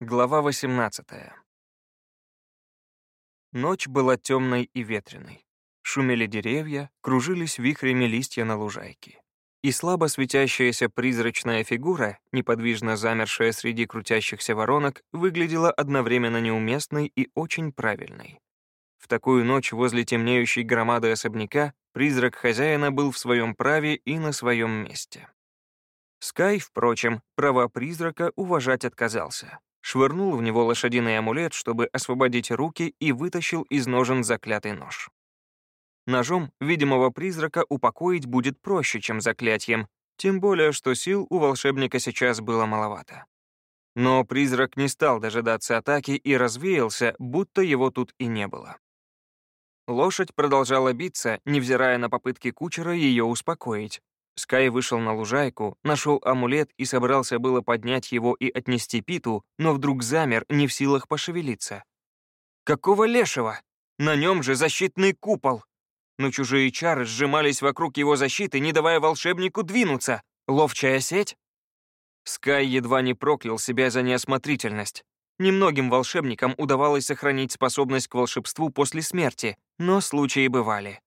Глава 18. Ночь была темной и ветреной. Шумели деревья, кружились вихрями листья на лужайке. И слабо светящаяся призрачная фигура, неподвижно замершая среди крутящихся воронок, выглядела одновременно неуместной и очень правильной. В такую ночь возле темнеющей громады особняка призрак хозяина был в своем праве и на своем месте. Скай, впрочем, права призрака уважать отказался швырнул в него лошадиный амулет, чтобы освободить руки, и вытащил из ножен заклятый нож. Ножом видимого призрака упокоить будет проще, чем заклятием, тем более, что сил у волшебника сейчас было маловато. Но призрак не стал дожидаться атаки и развеялся, будто его тут и не было. Лошадь продолжала биться, невзирая на попытки кучера ее успокоить, Скай вышел на лужайку, нашел амулет и собрался было поднять его и отнести Питу, но вдруг замер, не в силах пошевелиться. «Какого лешего? На нем же защитный купол!» Но чужие чары сжимались вокруг его защиты, не давая волшебнику двинуться. Ловчая сеть? Скай едва не проклял себя за неосмотрительность. Немногим волшебникам удавалось сохранить способность к волшебству после смерти, но случаи бывали.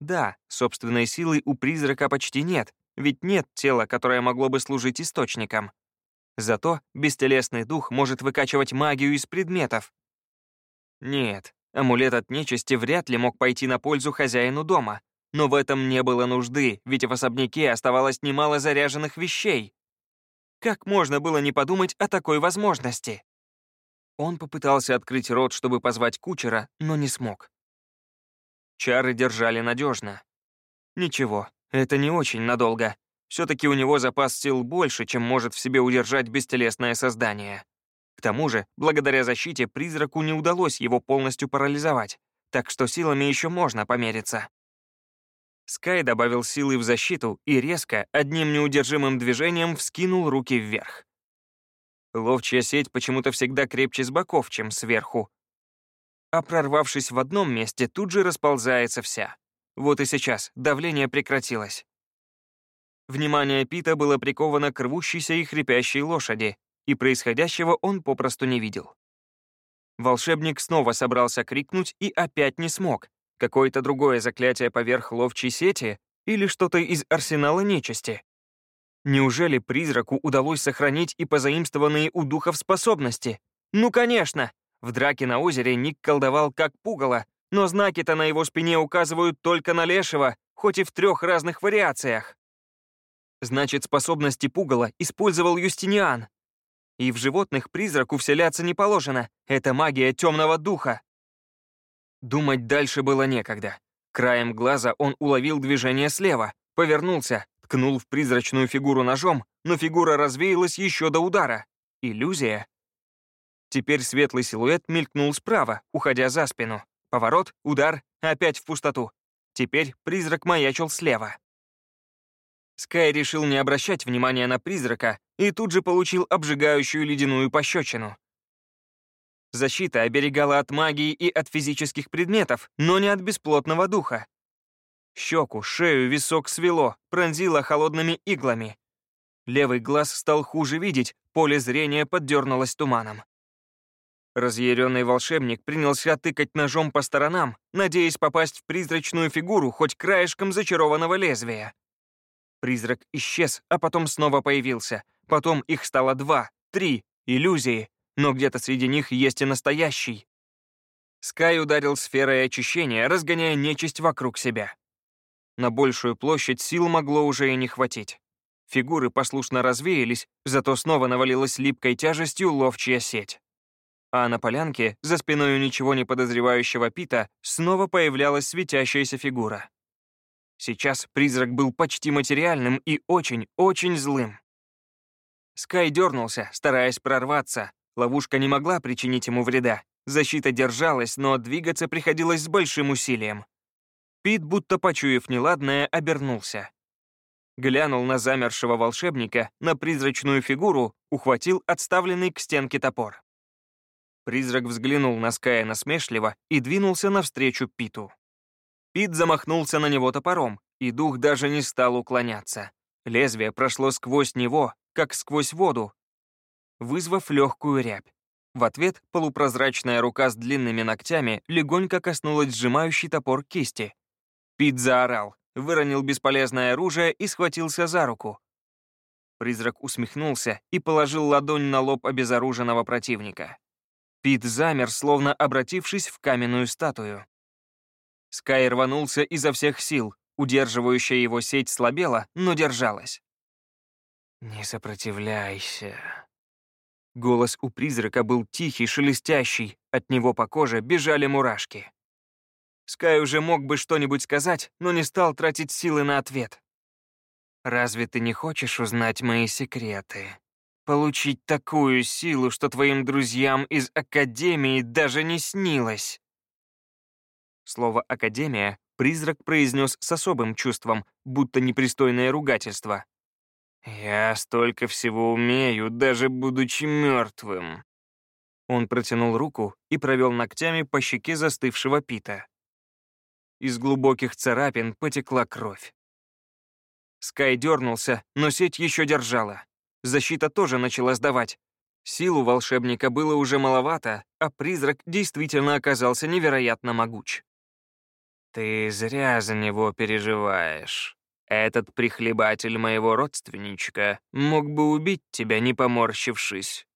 Да, собственной силы у призрака почти нет, ведь нет тела, которое могло бы служить источником. Зато бестелесный дух может выкачивать магию из предметов. Нет, амулет от нечисти вряд ли мог пойти на пользу хозяину дома, но в этом не было нужды, ведь в особняке оставалось немало заряженных вещей. Как можно было не подумать о такой возможности? Он попытался открыть рот, чтобы позвать кучера, но не смог. Чары держали надежно. Ничего, это не очень надолго. Все-таки у него запас сил больше, чем может в себе удержать бестелесное создание. К тому же, благодаря защите, призраку не удалось его полностью парализовать, так что силами еще можно помериться. Скай добавил силы в защиту и резко, одним неудержимым движением вскинул руки вверх. Ловчая сеть почему-то всегда крепче с боков, чем сверху, а прорвавшись в одном месте, тут же расползается вся. Вот и сейчас давление прекратилось. Внимание Пита было приковано к рвущейся и хрипящей лошади, и происходящего он попросту не видел. Волшебник снова собрался крикнуть и опять не смог. Какое-то другое заклятие поверх ловчей сети или что-то из арсенала нечисти. Неужели призраку удалось сохранить и позаимствованные у духов способности? Ну, конечно! В драке на озере Ник колдовал как пугало, но знаки-то на его спине указывают только на лешего, хоть и в трех разных вариациях. Значит, способности пугала использовал Юстиниан. И в животных призраку вселяться не положено. Это магия темного духа. Думать дальше было некогда. Краем глаза он уловил движение слева, повернулся, ткнул в призрачную фигуру ножом, но фигура развеялась еще до удара. Иллюзия Теперь светлый силуэт мелькнул справа, уходя за спину. Поворот, удар, опять в пустоту. Теперь призрак маячил слева. Скай решил не обращать внимания на призрака и тут же получил обжигающую ледяную пощечину. Защита оберегала от магии и от физических предметов, но не от бесплотного духа. Щеку, шею, висок свело, пронзило холодными иглами. Левый глаз стал хуже видеть, поле зрения поддернулось туманом. Разъяренный волшебник принялся тыкать ножом по сторонам, надеясь попасть в призрачную фигуру хоть краешком зачарованного лезвия. Призрак исчез, а потом снова появился. Потом их стало два, три, иллюзии, но где-то среди них есть и настоящий. Скай ударил сферой очищения, разгоняя нечисть вокруг себя. На большую площадь сил могло уже и не хватить. Фигуры послушно развеялись, зато снова навалилась липкой тяжестью ловчья сеть а на полянке, за спиной ничего не подозревающего Пита, снова появлялась светящаяся фигура. Сейчас призрак был почти материальным и очень-очень злым. Скай дернулся, стараясь прорваться. Ловушка не могла причинить ему вреда. Защита держалась, но двигаться приходилось с большим усилием. Пит, будто почуяв неладное, обернулся. Глянул на замершего волшебника, на призрачную фигуру, ухватил отставленный к стенке топор. Призрак взглянул на Ская насмешливо и двинулся навстречу Питу. Пит замахнулся на него топором, и дух даже не стал уклоняться. Лезвие прошло сквозь него, как сквозь воду. вызвав легкую рябь. В ответ полупрозрачная рука с длинными ногтями легонько коснулась сжимающий топор кисти. Пит заорал, выронил бесполезное оружие и схватился за руку. Призрак усмехнулся и положил ладонь на лоб обезоруженного противника. Пит замер, словно обратившись в каменную статую. Скай рванулся изо всех сил, удерживающая его сеть слабела, но держалась. «Не сопротивляйся». Голос у призрака был тихий, шелестящий, от него по коже бежали мурашки. Скай уже мог бы что-нибудь сказать, но не стал тратить силы на ответ. «Разве ты не хочешь узнать мои секреты? Получить такую силу, что твоим друзьям из Академии даже не снилось?» Слово «академия» призрак произнес с особым чувством, будто непристойное ругательство. «Я столько всего умею, даже будучи мертвым». Он протянул руку и провел ногтями по щеке застывшего Пита. Из глубоких царапин потекла кровь. Скай дернулся, но сеть еще держала. Защита тоже начала сдавать. Силу волшебника было уже маловато, а призрак действительно оказался невероятно могуч. «Ты зря за него переживаешь. Этот прихлебатель моего родственничка мог бы убить тебя, не поморщившись.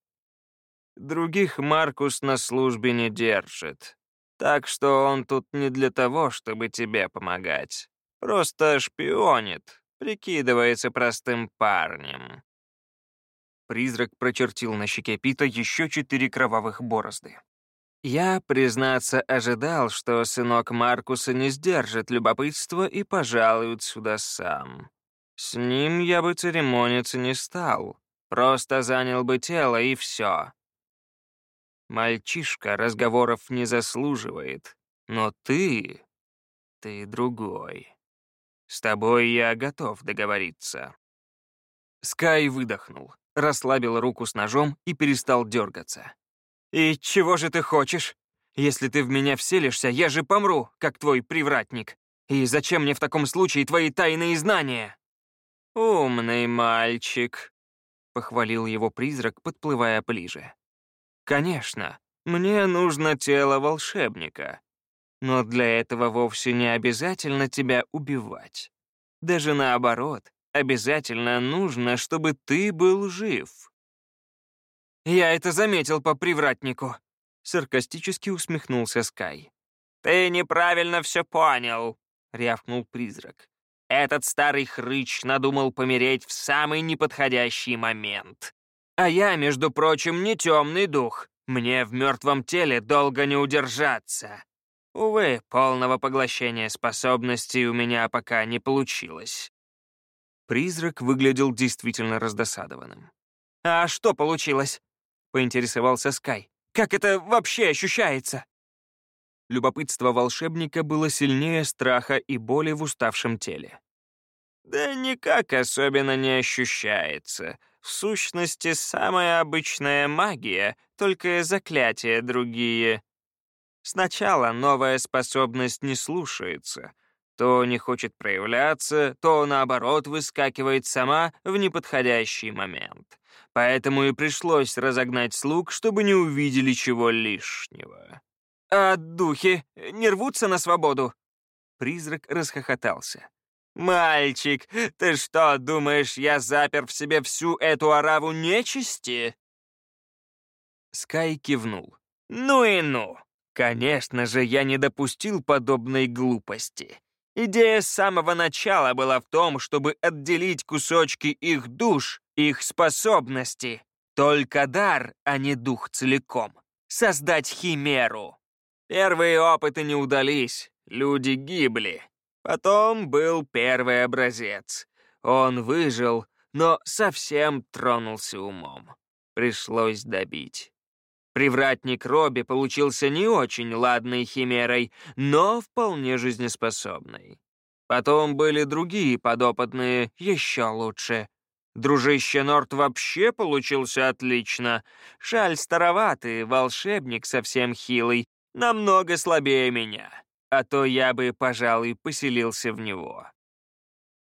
Других Маркус на службе не держит, так что он тут не для того, чтобы тебе помогать. Просто шпионит, прикидывается простым парнем». Призрак прочертил на щеке Пита еще четыре кровавых борозды. Я, признаться, ожидал, что сынок Маркуса не сдержит любопытства и пожалует сюда сам. С ним я бы церемониться не стал, просто занял бы тело и все. Мальчишка разговоров не заслуживает, но ты... ты другой. С тобой я готов договориться». Скай выдохнул, расслабил руку с ножом и перестал дергаться. «И чего же ты хочешь? Если ты в меня вселишься, я же помру, как твой привратник. И зачем мне в таком случае твои тайные знания?» «Умный мальчик», — похвалил его призрак, подплывая ближе. «Конечно, мне нужно тело волшебника. Но для этого вовсе не обязательно тебя убивать. Даже наоборот, обязательно нужно, чтобы ты был жив». «Я это заметил по привратнику», — саркастически усмехнулся Скай. «Ты неправильно все понял», — рявкнул призрак. «Этот старый хрыч надумал помереть в самый неподходящий момент. А я, между прочим, не темный дух. Мне в мертвом теле долго не удержаться. Увы, полного поглощения способностей у меня пока не получилось». Призрак выглядел действительно раздосадованным. «А что получилось?» поинтересовался Скай. «Как это вообще ощущается?» Любопытство волшебника было сильнее страха и боли в уставшем теле. «Да никак особенно не ощущается. В сущности, самая обычная магия, только заклятия другие. Сначала новая способность не слушается, то не хочет проявляться, то, наоборот, выскакивает сама в неподходящий момент. Поэтому и пришлось разогнать слуг, чтобы не увидели чего лишнего. «А духи не рвутся на свободу?» Призрак расхохотался. «Мальчик, ты что, думаешь, я запер в себе всю эту ораву нечисти?» Скай кивнул. «Ну и ну! Конечно же, я не допустил подобной глупости. Идея с самого начала была в том, чтобы отделить кусочки их душ, их способности. Только дар, а не дух целиком. Создать химеру. Первые опыты не удались, люди гибли. Потом был первый образец. Он выжил, но совсем тронулся умом. Пришлось добить. Привратник Робби получился не очень ладной химерой, но вполне жизнеспособной. Потом были другие подопытные, еще лучше. Дружище Норт вообще получился отлично. Шаль староватый, волшебник совсем хилый, намного слабее меня. А то я бы, пожалуй, поселился в него.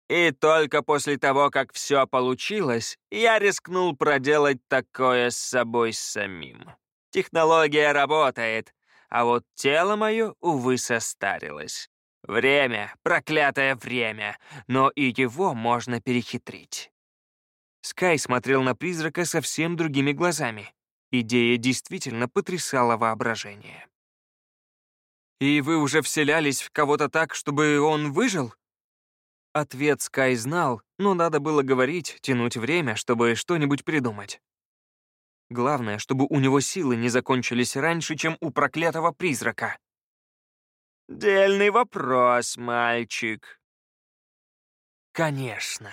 И только после того, как все получилось, я рискнул проделать такое с собой самим. Технология работает, а вот тело мое, увы, состарилось. Время, проклятое время, но и его можно перехитрить. Скай смотрел на призрака совсем другими глазами. Идея действительно потрясала воображение. «И вы уже вселялись в кого-то так, чтобы он выжил?» Ответ Скай знал, но надо было говорить, тянуть время, чтобы что-нибудь придумать. Главное, чтобы у него силы не закончились раньше, чем у проклятого призрака. «Дельный вопрос, мальчик». «Конечно.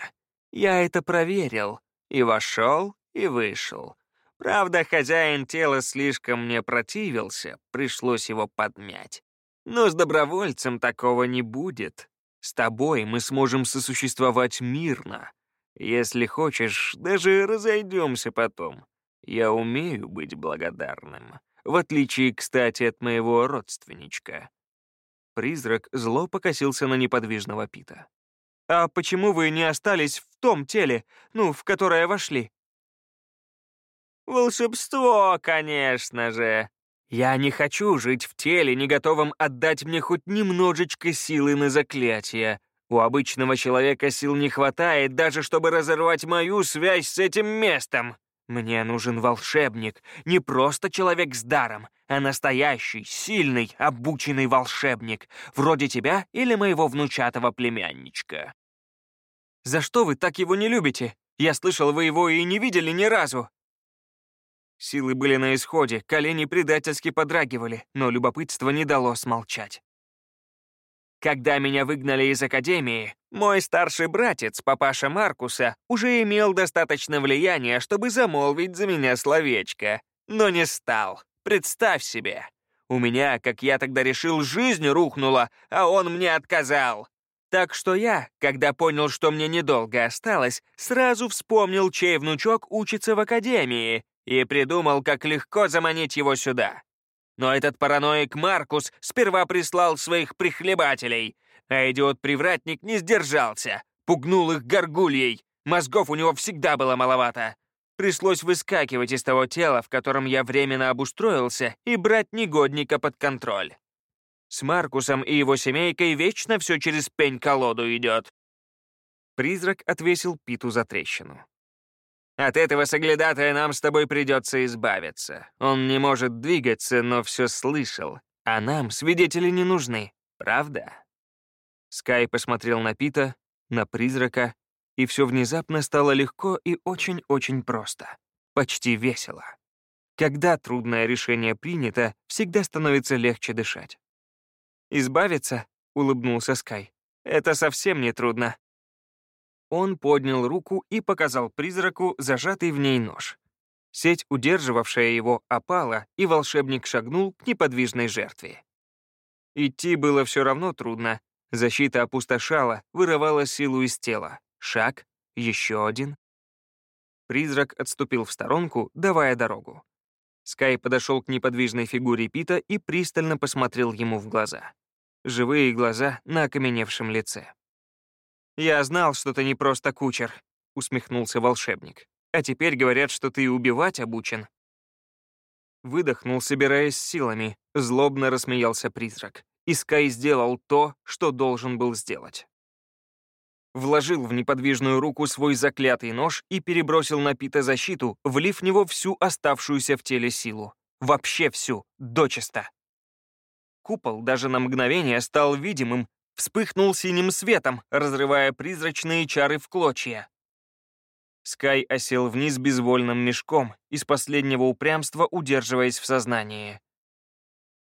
Я это проверил. И вошел, и вышел. Правда, хозяин тела слишком мне противился, пришлось его подмять. Но с добровольцем такого не будет. С тобой мы сможем сосуществовать мирно. Если хочешь, даже разойдемся потом. Я умею быть благодарным, в отличие, кстати, от моего родственничка». Призрак зло покосился на неподвижного Пита. «А почему вы не остались в том теле, ну, в которое вошли?» «Волшебство, конечно же!» «Я не хочу жить в теле, не готовом отдать мне хоть немножечко силы на заклятие. У обычного человека сил не хватает, даже чтобы разорвать мою связь с этим местом. Мне нужен волшебник, не просто человек с даром, а настоящий, сильный, обученный волшебник, вроде тебя или моего внучатого племянничка. За что вы так его не любите? Я слышал, вы его и не видели ни разу. Силы были на исходе, колени предательски подрагивали, но любопытство не дало смолчать. Когда меня выгнали из академии, мой старший братец, папаша Маркуса, уже имел достаточно влияния, чтобы замолвить за меня словечко. Но не стал. Представь себе. У меня, как я тогда решил, жизнь рухнула, а он мне отказал. Так что я, когда понял, что мне недолго осталось, сразу вспомнил, чей внучок учится в академии, и придумал, как легко заманить его сюда. Но этот параноик Маркус сперва прислал своих прихлебателей, а идиот-привратник не сдержался, пугнул их горгульей. Мозгов у него всегда было маловато. Пришлось выскакивать из того тела, в котором я временно обустроился, и брать негодника под контроль. С Маркусом и его семейкой вечно все через пень-колоду идет. Призрак отвесил Питу за трещину. От этого соглядатая нам с тобой придется избавиться. Он не может двигаться, но все слышал. А нам свидетели не нужны, правда?» Скай посмотрел на Пита, на призрака, и все внезапно стало легко и очень-очень просто. Почти весело. Когда трудное решение принято, всегда становится легче дышать. «Избавиться?» — улыбнулся Скай. «Это совсем не трудно. Он поднял руку и показал призраку зажатый в ней нож. Сеть, удерживавшая его, опала, и волшебник шагнул к неподвижной жертве. Идти было все равно трудно. Защита опустошала, вырывала силу из тела. Шаг, еще один. Призрак отступил в сторонку, давая дорогу. Скай подошел к неподвижной фигуре Пита и пристально посмотрел ему в глаза. Живые глаза на окаменевшем лице. «Я знал, что ты не просто кучер», — усмехнулся волшебник. «А теперь говорят, что ты убивать обучен». Выдохнул, собираясь силами, злобно рассмеялся призрак. И Скай сделал то, что должен был сделать. Вложил в неподвижную руку свой заклятый нож и перебросил на Пита защиту, влив в него всю оставшуюся в теле силу. Вообще всю, дочисто. Купол даже на мгновение стал видимым, вспыхнул синим светом, разрывая призрачные чары в клочья. Скай осел вниз безвольным мешком, из последнего упрямства удерживаясь в сознании.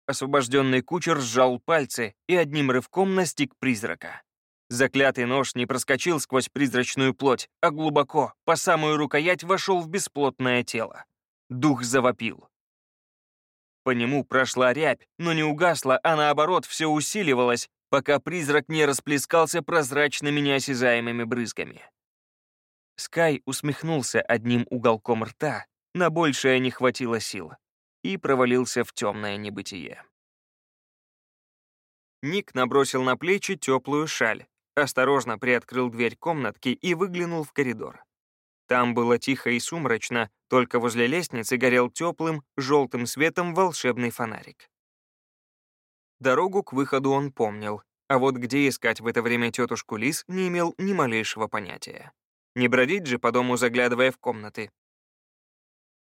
Освобожденный кучер сжал пальцы и одним рывком настиг призрака. Заклятый нож не проскочил сквозь призрачную плоть, а глубоко, по самую рукоять, вошел в бесплотное тело. Дух завопил. По нему прошла рябь, но не угасла, а наоборот все усиливалось, пока призрак не расплескался прозрачными неосязаемыми брызгами. Скай усмехнулся одним уголком рта, на большее не хватило сил, и провалился в темное небытие. Ник набросил на плечи теплую шаль, осторожно приоткрыл дверь комнатки и выглянул в коридор. Там было тихо и сумрачно, только возле лестницы горел теплым, желтым светом волшебный фонарик. Дорогу к выходу он помнил, а вот где искать в это время тетушку Лис не имел ни малейшего понятия. Не бродить же по дому, заглядывая в комнаты.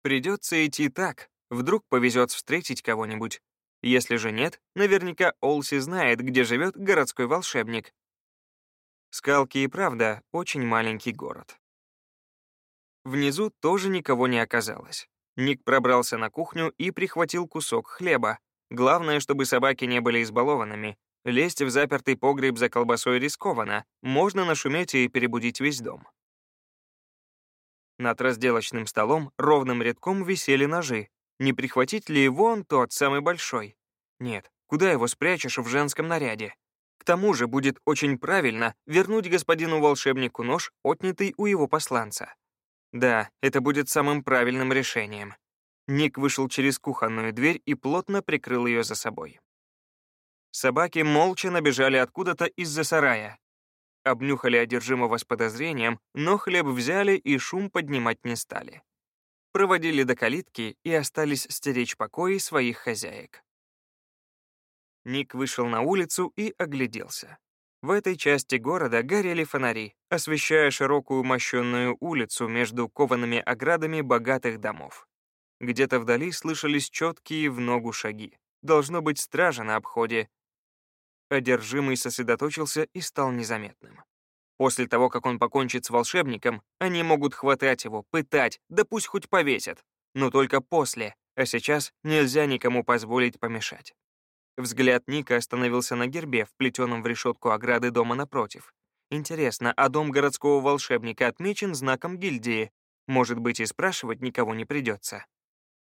Придется идти так, вдруг повезет встретить кого-нибудь. Если же нет, наверняка Олси знает, где живет городской волшебник. Скалки и правда очень маленький город. Внизу тоже никого не оказалось. Ник пробрался на кухню и прихватил кусок хлеба. Главное, чтобы собаки не были избалованными. Лезть в запертый погреб за колбасой рискованно. Можно нашуметь и перебудить весь дом. Над разделочным столом ровным рядком висели ножи. Не прихватить ли вон тот, самый большой? Нет, куда его спрячешь в женском наряде? К тому же будет очень правильно вернуть господину волшебнику нож, отнятый у его посланца. Да, это будет самым правильным решением. Ник вышел через кухонную дверь и плотно прикрыл ее за собой. Собаки молча набежали откуда-то из-за сарая. Обнюхали одержимого с подозрением, но хлеб взяли и шум поднимать не стали. Проводили до калитки и остались стеречь покои своих хозяек. Ник вышел на улицу и огляделся. В этой части города горели фонари, освещая широкую мощенную улицу между коваными оградами богатых домов. Где-то вдали слышались четкие в ногу шаги. Должно быть стража на обходе. Одержимый сосредоточился и стал незаметным. После того, как он покончит с волшебником, они могут хватать его, пытать, да пусть хоть повесят. Но только после, а сейчас нельзя никому позволить помешать. Взгляд Ника остановился на гербе, вплетенном в решетку ограды дома напротив. Интересно, а дом городского волшебника отмечен знаком гильдии? Может быть, и спрашивать никого не придется.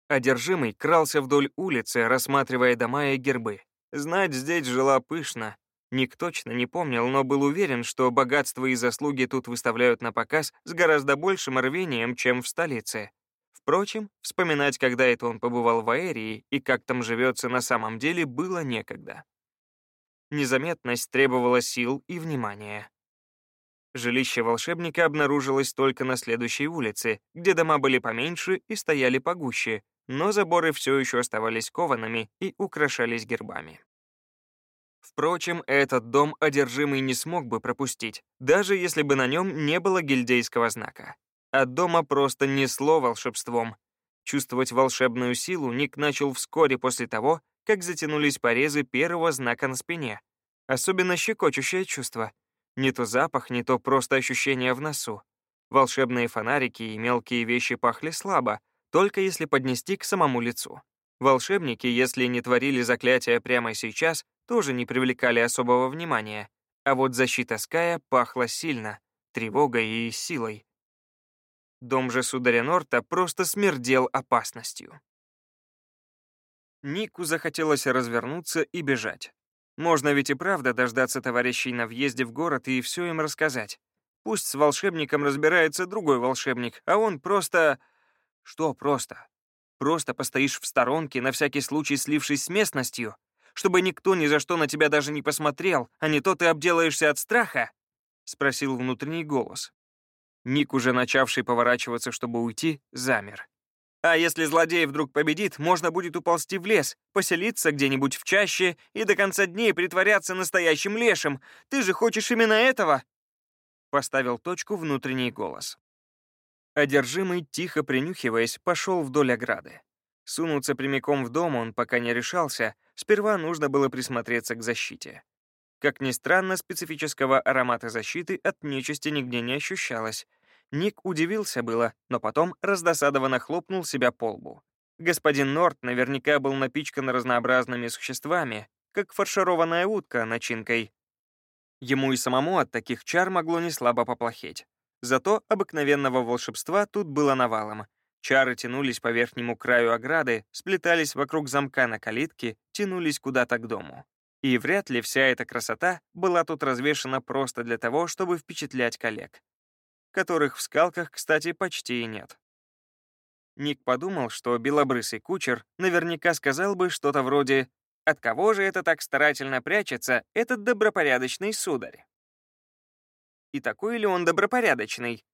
Одержимый крался вдоль улицы, рассматривая дома и гербы. Знать здесь жила пышно. Ник точно не помнил, но был уверен, что богатство и заслуги тут выставляют на показ с гораздо большим рвением, чем в столице. Впрочем, вспоминать, когда это он побывал в Аэрии и как там живется на самом деле, было некогда. Незаметность требовала сил и внимания. Жилище волшебника обнаружилось только на следующей улице, где дома были поменьше и стояли погуще, но заборы все еще оставались коваными и украшались гербами. Впрочем, этот дом одержимый не смог бы пропустить, даже если бы на нем не было гильдейского знака. От дома просто несло волшебством. Чувствовать волшебную силу Ник начал вскоре после того, как затянулись порезы первого знака на спине. Особенно щекочущее чувство. Не то запах, не то просто ощущение в носу. Волшебные фонарики и мелкие вещи пахли слабо, только если поднести к самому лицу. Волшебники, если не творили заклятия прямо сейчас, тоже не привлекали особого внимания. А вот защита Ская пахла сильно, тревогой и силой. Дом же сударя Норта просто смердел опасностью. Нику захотелось развернуться и бежать. Можно ведь и правда дождаться товарищей на въезде в город и все им рассказать. Пусть с волшебником разбирается другой волшебник, а он просто... Что просто? Просто постоишь в сторонке, на всякий случай слившись с местностью, чтобы никто ни за что на тебя даже не посмотрел, а не то ты обделаешься от страха?» — спросил внутренний голос. Ник, уже начавший поворачиваться, чтобы уйти, замер. А если злодей вдруг победит, можно будет уползти в лес, поселиться где-нибудь в чаще и до конца дней притворяться настоящим лешим. Ты же хочешь именно этого?» Поставил точку внутренний голос. Одержимый, тихо принюхиваясь, пошел вдоль ограды. Сунуться прямиком в дом он пока не решался, сперва нужно было присмотреться к защите. Как ни странно, специфического аромата защиты от нечисти нигде не ощущалось. Ник удивился было, но потом раздосадованно хлопнул себя по лбу. Господин Норт наверняка был напичкан разнообразными существами, как фаршированная утка начинкой. Ему и самому от таких чар могло не слабо поплохеть. Зато обыкновенного волшебства тут было навалом. Чары тянулись по верхнему краю ограды, сплетались вокруг замка на калитке, тянулись куда-то к дому. И вряд ли вся эта красота была тут развешена просто для того, чтобы впечатлять коллег, которых в скалках, кстати, почти и нет. Ник подумал, что белобрысый кучер наверняка сказал бы что-то вроде «От кого же это так старательно прячется этот добропорядочный сударь?» И такой ли он добропорядочный?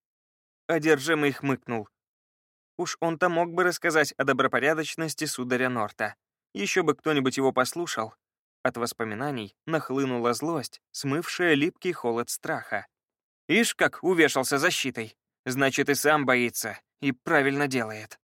Одержимый хмыкнул. Уж он-то мог бы рассказать о добропорядочности сударя Норта. Еще бы кто-нибудь его послушал. От воспоминаний нахлынула злость, смывшая липкий холод страха. Ишь, как увешался защитой. Значит, и сам боится, и правильно делает.